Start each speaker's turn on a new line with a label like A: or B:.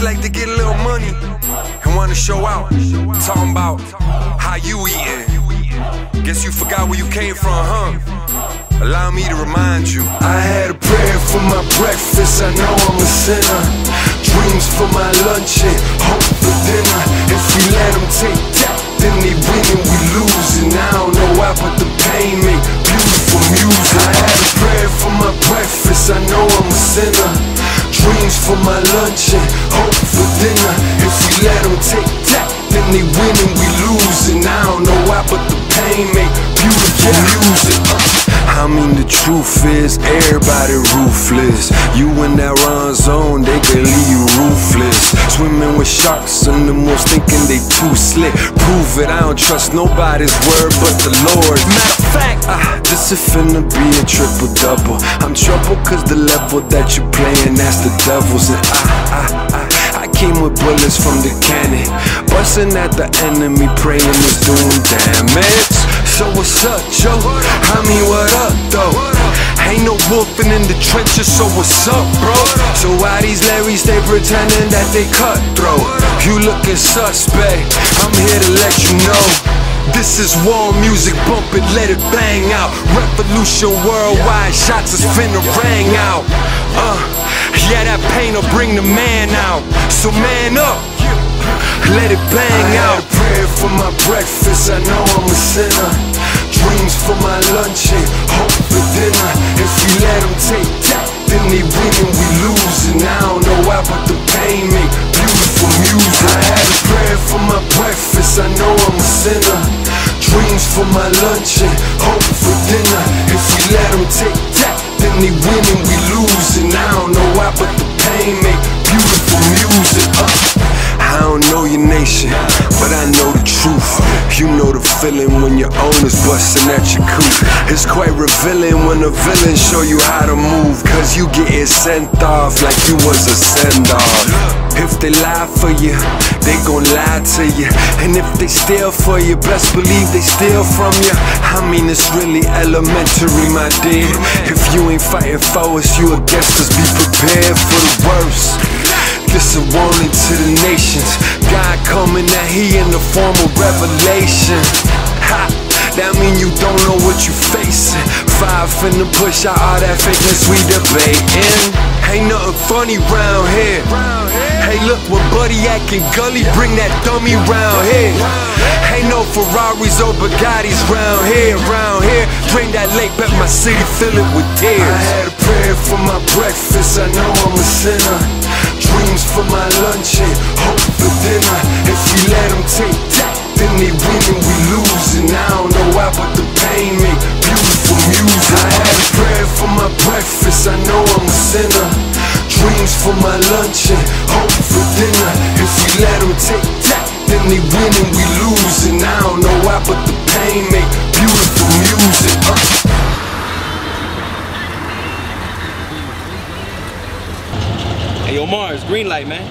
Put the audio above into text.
A: just like to get a little money and wanna show out. Talking about how you eating. Guess you forgot where you came from, huh? Allow me to remind you.
B: I had a prayer for my breakfast, I know I'm a sinner. Dreams for my lunch and hope for dinner. If we let them take that, then they win and we lose. And I don't know why, but the pain make let them take that, then they win and we lose. And I don't know why, but the pain make beautiful music. I mean the truth is everybody ruthless. You in that run zone, they can leave you ruthless. Swimming with sharks and the most thinking they too slick. Prove it, I don't trust nobody's word but the Lord. Matter of fact, ah, this is finna be a triple double. I'm trouble cause the level that you playing, that's the devil's. And I, I came with bullets from the cannon. Busting at the enemy, praying it's doing damage. So what's up, Joe? I mean, what up, though? Ain't no wolfing in the trenches, so what's up, bro? So why these Larrys, they pretending that they cutthroat? You looking suspect, I'm here to let you know. This is war music, bump it, let it bang out. Revolution worldwide, shots is finna ring out. Uh, yeah, that pain will bring the man out. So man up, let it bang out. I had a prayer for my breakfast, I know I'm a sinner. Dreams for my lunch and hope for dinner. If we let them take that, then they win and we lose. And I don't know why, but the pain make beautiful music. I had a prayer for my breakfast, I know I'm a sinner. Dreams for my lunch and hope for dinner. If we let them take that, then they win and we Uh. I don't know your nation, but I know the truth. You know the feeling when your owner's busting at your coop. It's quite revealing when the villain show you how to move, cause you getting sent off like you was a send off. If they lie for you, they gon' lie to you. And if they steal for you, best believe they steal from you. I mean, it's really elementary, my dear. If you ain't fighting for us, you against us. Be prepared for the worst. This a warning to the nations. God coming that he in the form of revelation. Ha! That mean you don't know what you facing. Five finna push out all that fakeness we debating. Ain't nothing funny round here. Hey, look, when Buddy acting gully, bring that dummy round here. Ain't no Ferraris or Bugattis round here, round here. Drain that lake, bet my city fill it with tears. I had a prayer for my breakfast, I know I'm a sinner. Dreams for my lunch and hope for dinner. If we let them take that, then they win and we lose. And I don't know why, but the pain make beautiful music. I had a prayer for my breakfast, I know I'm a sinner. Dreams for my lunch and hope for dinner. If we let them take that, then they win and we lose. And I don't know why, but the pain make
C: Hey, yo, Marz, green light, man.